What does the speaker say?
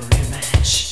Rematch.